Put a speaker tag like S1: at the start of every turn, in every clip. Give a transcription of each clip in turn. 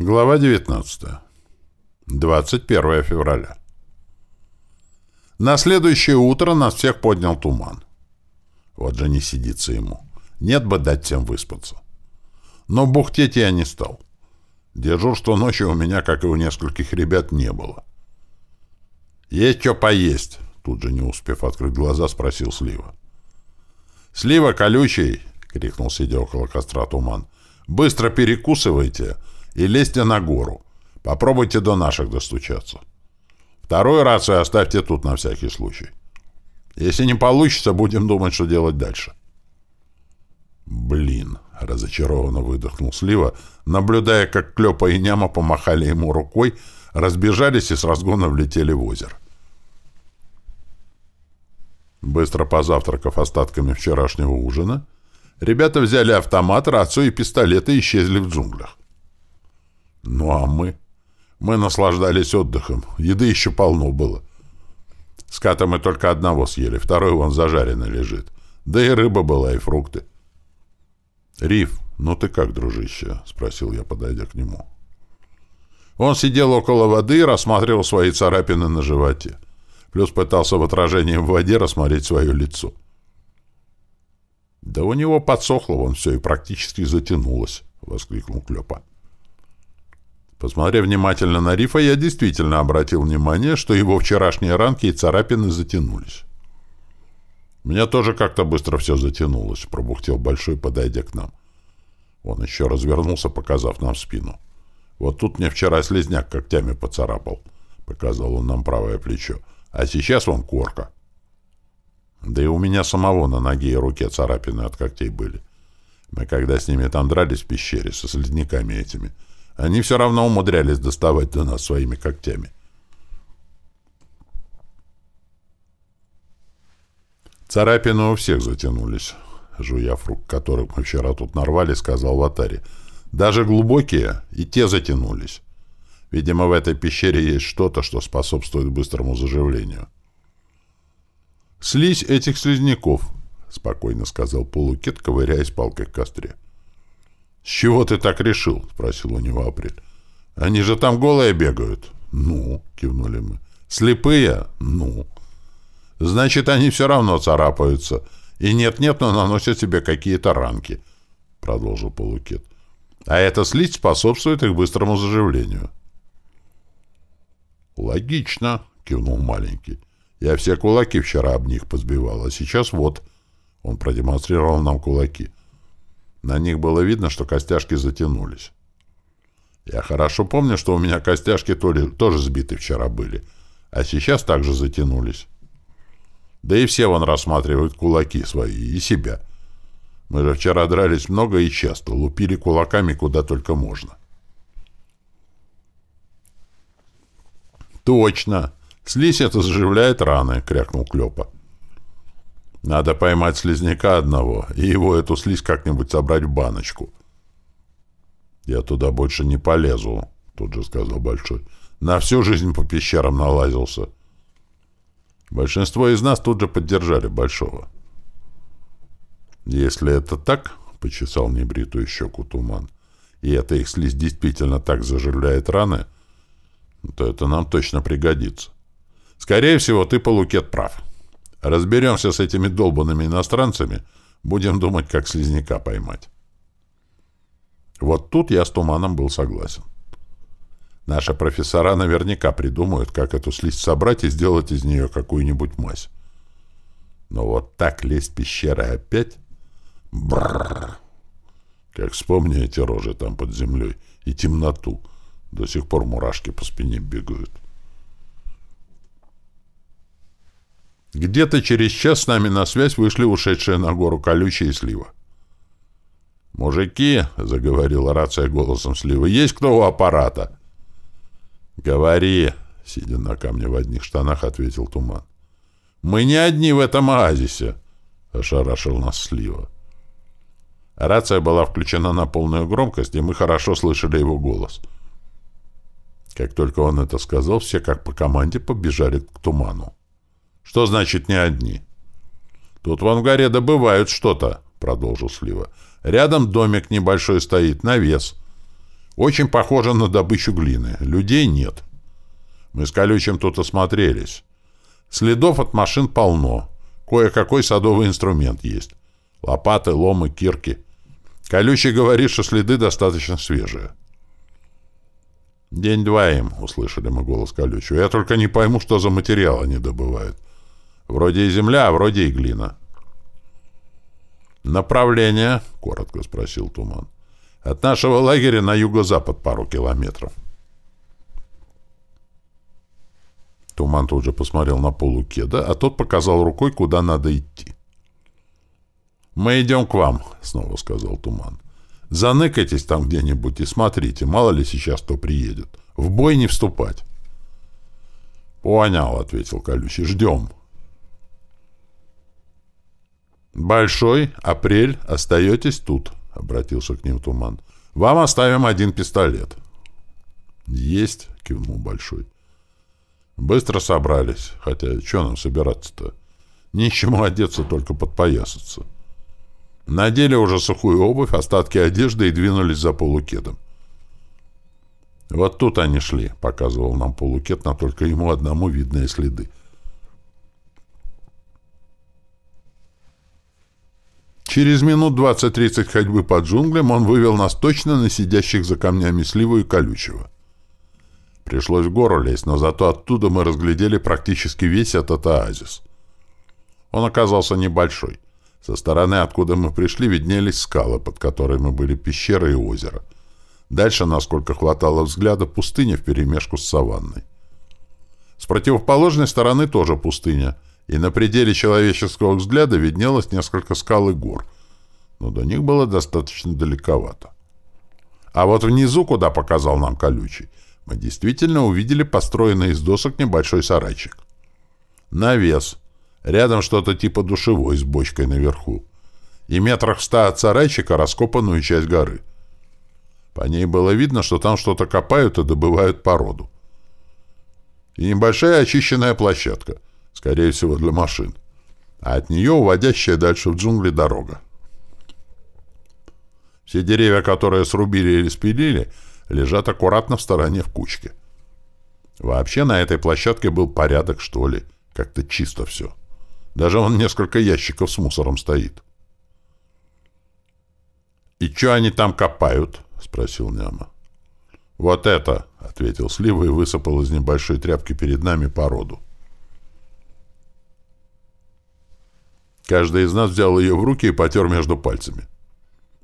S1: Глава 19. 21 февраля. На следующее утро нас всех поднял туман. Вот же не сидится ему. Нет бы дать всем выспаться. Но бухтеть я не стал. Дежурства ночью у меня, как и у нескольких ребят, не было. «Есть что поесть?» Тут же, не успев открыть глаза, спросил Слива. «Слива колючий!» — крикнул, сидя около костра туман. «Быстро перекусывайте и лезьте на гору. Попробуйте до наших достучаться. Вторую рацию оставьте тут на всякий случай. Если не получится, будем думать, что делать дальше». «Блин!» — разочарованно выдохнул Слива, наблюдая, как Клёпа и Няма помахали ему рукой, разбежались и с разгона влетели в озеро. Быстро позавтракав остатками вчерашнего ужина, ребята взяли автомат, рацию и пистолеты и исчезли в джунглях. Ну а мы? Мы наслаждались отдыхом. Еды еще полно было. С ката мы только одного съели, второй вон зажаренный лежит. Да и рыба была, и фрукты. «Риф, ну ты как, дружище?» — спросил я, подойдя к нему. Он сидел около воды и рассматривал свои царапины на животе. Плюс пытался в отражении в воде рассмотреть свое лицо. «Да у него подсохло вон все и практически затянулось», — воскликнул Клёпа. Посмотрев внимательно на Рифа, я действительно обратил внимание, что его вчерашние ранки и царапины затянулись. «Меня тоже как-то быстро все затянулось», — пробухтел Большой, подойдя к нам. Он еще развернулся, показав нам спину. «Вот тут мне вчера слезняк когтями поцарапал», — показал он нам правое плечо. А сейчас вон корка. Да и у меня самого на ноге и руке царапины от когтей были. Мы когда с ними там дрались в пещере, со слизняками этими, они все равно умудрялись доставать до нас своими когтями. Царапины у всех затянулись, жуя фрукт, который мы вчера тут нарвали, сказал Ватари. Даже глубокие и те затянулись. Видимо, в этой пещере есть что-то, что способствует быстрому заживлению. «Слизь этих слизняков», — спокойно сказал полукет, ковыряясь палкой в костре. «С чего ты так решил?» — спросил у него Апрель. «Они же там голые бегают». «Ну», — кивнули мы. «Слепые?» «Ну». «Значит, они все равно царапаются. И нет-нет, но наносят себе какие-то ранки», — продолжил полукет. «А эта слизь способствует их быстрому заживлению». «Логично», — кивнул маленький. «Я все кулаки вчера об них позбивал, а сейчас вот». Он продемонстрировал нам кулаки. На них было видно, что костяшки затянулись. Я хорошо помню, что у меня костяшки тоже сбиты вчера были, а сейчас также затянулись. Да и все вон рассматривают кулаки свои и себя. Мы же вчера дрались много и часто, лупили кулаками куда только можно. «Точно! Слизь это заживляет раны!» — крякнул Клёпа. «Надо поймать слизняка одного и его эту слизь как-нибудь собрать в баночку». «Я туда больше не полезу», — тут же сказал Большой. «На всю жизнь по пещерам налазился». Большинство из нас тут же поддержали Большого. «Если это так», — почесал небритую щеку туман, «и эта их слизь действительно так заживляет раны, то это нам точно пригодится. Скорее всего, ты, Полукет, прав. Разберемся с этими долбанными иностранцами, будем думать, как слизняка поймать. Вот тут я с Туманом был согласен. Наши профессора наверняка придумают, как эту слизь собрать и сделать из нее какую-нибудь мазь. Но вот так лезть пещеры опять? Бррр! Как вспомню эти рожи там под землей и темноту — до сих пор мурашки по спине бегают. Где-то через час с нами на связь вышли ушедшие на гору колючие слива. «Мужики», — заговорила рация голосом слива, — «есть кто у аппарата?» «Говори», — сидя на камне в одних штанах, ответил Туман. «Мы не одни в этом оазисе», — ошарашил нас слива. Рация была включена на полную громкость, и мы хорошо слышали его голос — как только он это сказал, все как по команде побежали к туману. «Что значит не одни?» «Тут в ангаре добывают что-то», — продолжил Слива. «Рядом домик небольшой стоит, навес. Очень похоже на добычу глины. Людей нет. Мы с Колючим тут осмотрелись. Следов от машин полно. Кое-какой садовый инструмент есть. Лопаты, ломы, кирки. Колючий говорит, что следы достаточно свежие. «День-два им», — услышали мы голос Колючего. «Я только не пойму, что за материал они добывают. Вроде и земля, а вроде и глина». «Направление?» — коротко спросил Туман. «От нашего лагеря на юго-запад пару километров». Туман тут же посмотрел на полу кеда, а тот показал рукой, куда надо идти. «Мы идем к вам», — снова сказал Туман. «Заныкайтесь там где-нибудь и смотрите, мало ли сейчас кто приедет. В бой не вступать». «Понял», — ответил Колючий. «Ждем». «Большой, апрель, остаетесь тут», — обратился к ним Туман. «Вам оставим один пистолет». «Есть», — кивнул Большой. Быстро собрались, хотя что нам собираться-то? Ничему одеться, только подпоясаться. Надели уже сухую обувь, остатки одежды и двинулись за полукедом. «Вот тут они шли», — показывал нам полукет, но только ему одному видные следы. Через минут 20-30 ходьбы по джунглям он вывел нас точно на сидящих за камнями сливу и колючего. Пришлось в гору лезть, но зато оттуда мы разглядели практически весь этот оазис. Он оказался небольшой. Со стороны, откуда мы пришли, виднелись скалы, под которыми были пещеры и озеро. Дальше, насколько хватало взгляда, пустыня вперемешку с саванной. С противоположной стороны тоже пустыня, и на пределе человеческого взгляда виднелось несколько скал и гор, но до них было достаточно далековато. А вот внизу, куда показал нам колючий, мы действительно увидели построенный из досок небольшой сарайчик. Навес. Рядом что-то типа душевой с бочкой наверху. И метрах ста от сарайчика раскопанную часть горы. По ней было видно, что там что-то копают и добывают породу. И небольшая очищенная площадка, скорее всего, для машин. А от нее уводящая дальше в джунгли дорога. Все деревья, которые срубили или спилили, лежат аккуратно в стороне в кучке. Вообще на этой площадке был порядок, что ли. Как-то чисто все. Даже вон несколько ящиков с мусором стоит. «И что они там копают?» — спросил Няма. «Вот это!» — ответил Слива и высыпал из небольшой тряпки перед нами породу. Каждый из нас взял ее в руки и потер между пальцами.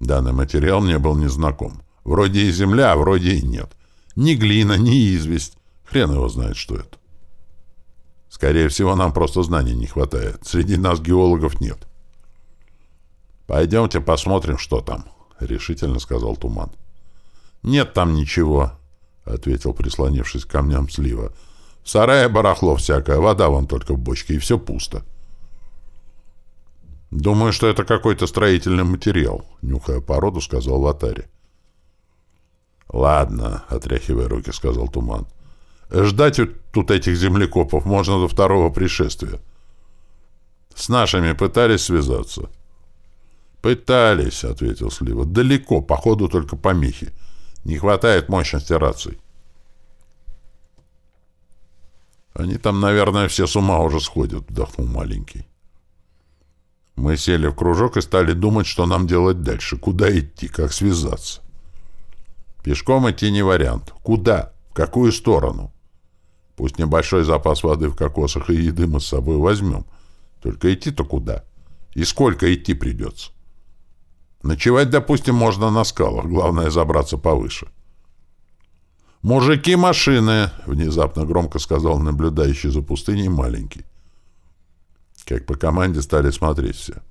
S1: Данный материал мне был незнаком. Вроде и земля, а вроде и нет. Ни глина, ни известь. Хрен его знает, что это. Скорее всего, нам просто знаний не хватает. Среди нас геологов нет. «Пойдемте посмотрим, что там», — решительно сказал Туман. «Нет там ничего», — ответил, прислонившись к камням слива. «В сарае барахло всякое, вода вон только в бочке, и все пусто». «Думаю, что это какой-то строительный материал», — нюхая породу, сказал Ватари. «Ладно», — отряхивая руки, сказал Туман. «Ждать тут этих землекопов можно до второго пришествия. С нашими пытались связаться?» «Пытались», — ответил Слива. «Далеко, походу только помехи. Не хватает мощности раций». «Они там, наверное, все с ума уже сходят», — вдохнул маленький. Мы сели в кружок и стали думать, что нам делать дальше, куда идти, как связаться. Пешком идти не вариант. Куда? В какую сторону? Пусть небольшой запас воды в кокосах и еды мы с собой возьмем. Только идти-то куда? И сколько идти придется? Ночевать, допустим, можно на скалах. Главное, забраться повыше. «Мужики машины!» — внезапно громко сказал наблюдающий за пустыней маленький. Как по команде стали смотреть все.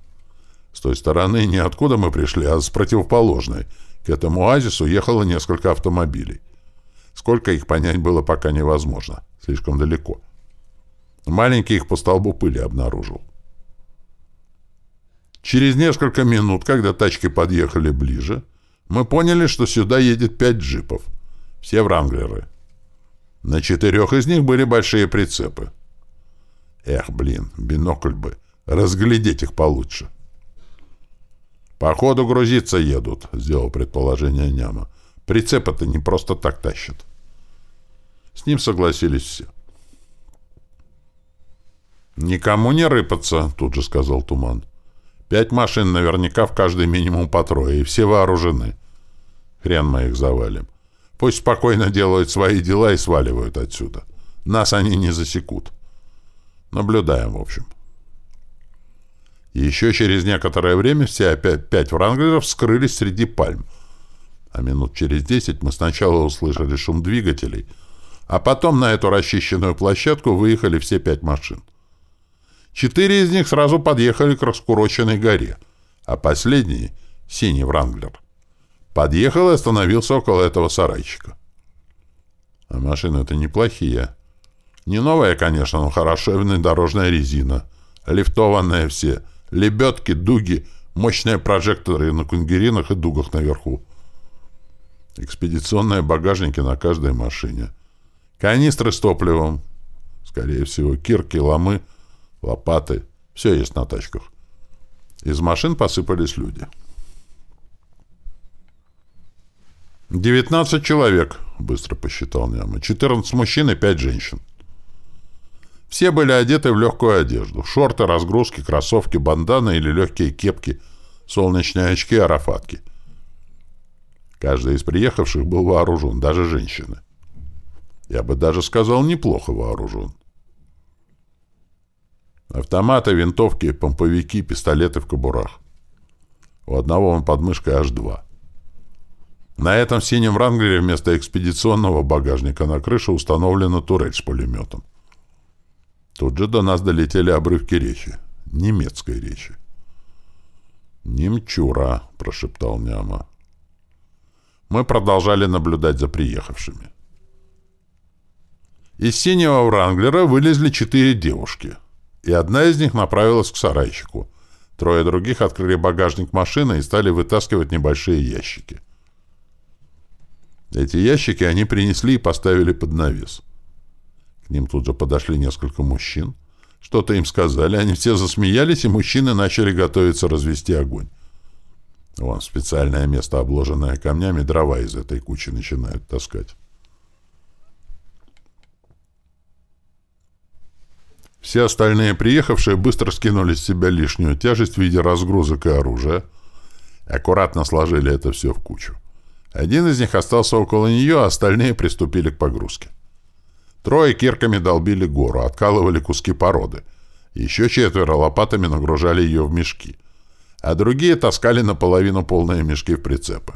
S1: С той стороны не откуда мы пришли, а с противоположной — к этому оазису ехало несколько автомобилей. Сколько их понять было пока невозможно. Слишком далеко. Маленький их по столбу пыли обнаружил. Через несколько минут, когда тачки подъехали ближе, мы поняли, что сюда едет пять джипов. Все вранглеры. На четырех из них были большие прицепы. Эх, блин, бинокль бы. Разглядеть их получше. «Походу грузиться едут», — сделал предположение Няма. Прицеп-то не просто так тащат. С ним согласились все. «Никому не рыпаться», — тут же сказал Туман. «Пять машин наверняка в каждой минимум по трое, и все вооружены. Хрен мы их завалим. Пусть спокойно делают свои дела и сваливают отсюда. Нас они не засекут. Наблюдаем, в общем». еще через некоторое время все опять пять вранглеров скрылись среди пальм. А минут через десять мы сначала услышали шум двигателей, а потом на эту расчищенную площадку выехали все пять машин. Четыре из них сразу подъехали к раскуроченной горе, а последний, синий Вранглер, подъехал и остановился около этого сарайчика. А машины-то неплохие. Не новая, конечно, но хорошая внедорожная резина. Лифтованные все. Лебедки, дуги, мощные прожекторы на кунгеринах и дугах наверху. Экспедиционные багажники на каждой машине. Канистры с топливом. Скорее всего, кирки, ломы — лопаты. Все есть на тачках. Из машин посыпались люди. «Девятнадцать человек», — быстро посчитал Няма. «Четырнадцать мужчин и пять женщин». Все были одеты в легкую одежду. Шорты, разгрузки, кроссовки, банданы или легкие кепки, солнечные очки, арафатки. Каждый из приехавших был вооружен, даже женщины. Я бы даже сказал, неплохо вооружен. Автоматы, винтовки, помповики, пистолеты в кобурах. У одного он под мышкой аж два. На этом синем вранглере вместо экспедиционного багажника на крыше установлена турель с пулеметом. Тут же до нас долетели обрывки речи. Немецкой речи. «Немчура», — прошептал Няма. Мы продолжали наблюдать за приехавшими. Из синего вранглера вылезли четыре девушки — и одна из них направилась к сарайчику. Трое других открыли багажник машины и стали вытаскивать небольшие ящики. Эти ящики они принесли и поставили под навес. К ним тут же подошли несколько мужчин. Что-то им сказали, они все засмеялись, и мужчины начали готовиться развести огонь. Вон, специальное место, обложенное камнями, дрова из этой кучи начинают таскать. Все остальные приехавшие быстро скинули с себя лишнюю тяжесть в виде разгрузок и оружия. Аккуратно сложили это все в кучу. Один из них остался около нее, а остальные приступили к погрузке. Трое кирками долбили гору, откалывали куски породы. Еще четверо лопатами нагружали ее в мешки. А другие таскали наполовину полные мешки в прицепы.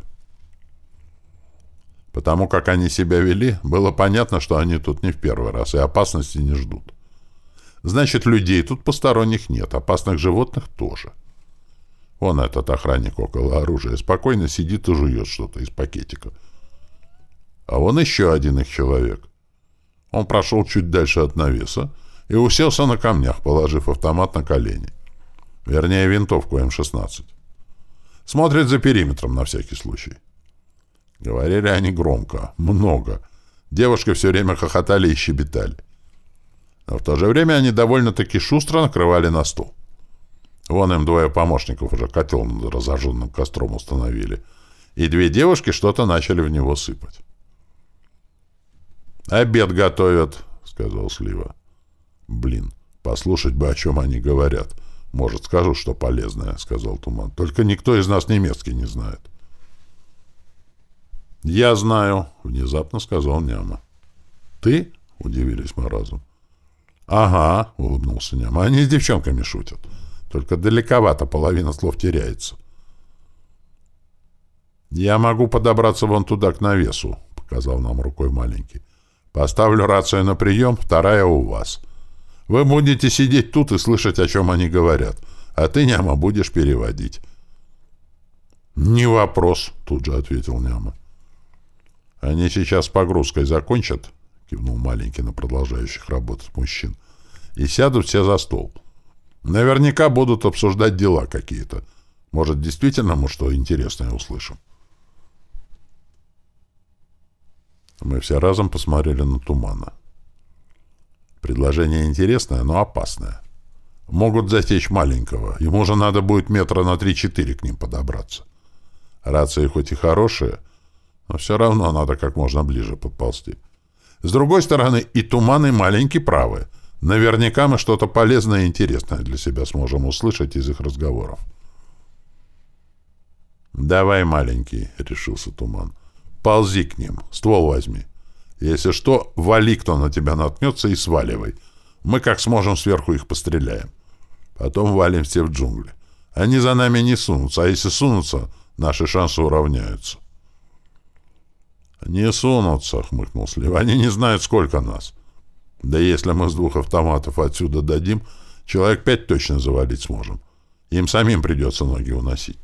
S1: Потому как они себя вели, было понятно, что они тут не в первый раз и опасности не ждут. Значит, людей тут посторонних нет, опасных животных тоже. Вон этот охранник около оружия спокойно сидит и жует что-то из пакетика. А вон еще один их человек. Он прошел чуть дальше от навеса и уселся на камнях, положив автомат на колени. Вернее, винтовку М-16. Смотрит за периметром на всякий случай. Говорили они громко, много. Девушки все время хохотали и щебетали. Но в то же время они довольно-таки шустро накрывали на стол. Вон им двое помощников уже котел над разожженным костром установили. И две девушки что-то начали в него сыпать. «Обед готовят», — сказал Слива. «Блин, послушать бы, о чем они говорят. Может, скажут, что полезное», — сказал Туман. «Только никто из нас немецкий не знает». «Я знаю», — внезапно сказал Няма. «Ты?» — удивились мы разом. «Ага», — улыбнулся Ням, — «они с девчонками шутят. Только далековато, половина слов теряется». «Я могу подобраться вон туда, к навесу», — показал нам рукой маленький. «Поставлю рацию на прием, вторая у вас. Вы будете сидеть тут и слышать, о чем они говорят, а ты, Няма, будешь переводить». «Не вопрос», — тут же ответил Няма. «Они сейчас погрузкой закончат?» кивнул маленький на продолжающих работать мужчин. И сядут все за стол. Наверняка будут обсуждать дела какие-то. Может, действительно мы что интересное услышим. Мы все разом посмотрели на Тумана. Предложение интересное, но опасное. Могут затечь маленького. Ему же надо будет метра на 3-4 к ним подобраться. Рации хоть и хорошие, Но все равно надо как можно ближе подползти. С другой стороны, и Туман, и Маленький правы. Наверняка мы что-то полезное и интересное для себя сможем услышать из их разговоров. «Давай, Маленький», — решился Туман. «Ползи к ним, ствол возьми. Если что, вали, кто на тебя наткнется, и сваливай. Мы как сможем сверху их постреляем. Потом валим все в джунгли. Они за нами не сунутся, а если сунутся, наши шансы уравняются». «Не сунутся», — хмыкнул Слив. «Они не знают, сколько нас. Да если мы с двух автоматов отсюда дадим, человек пять точно завалить сможем. Им самим придется ноги уносить».